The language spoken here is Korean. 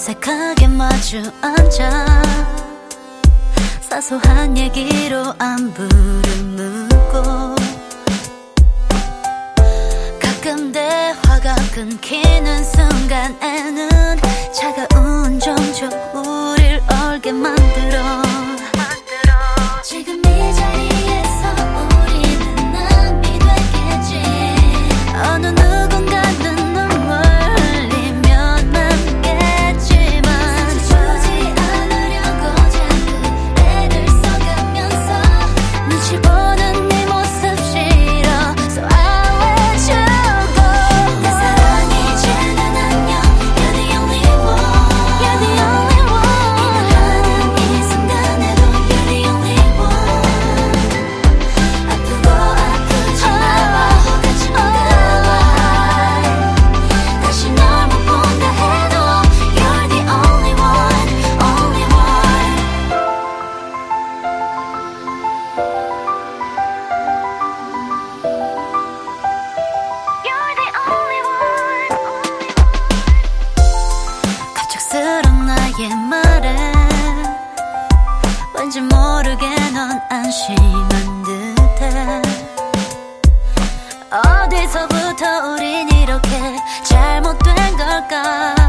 어색하게 마주 앉아 사소한 얘기로 안부를 묻고 가끔 대화가 끊긴 나의 말에 왠지 모르게 넌 안심한 듯해. 어디서부터 우린 이렇게 잘못된 걸까?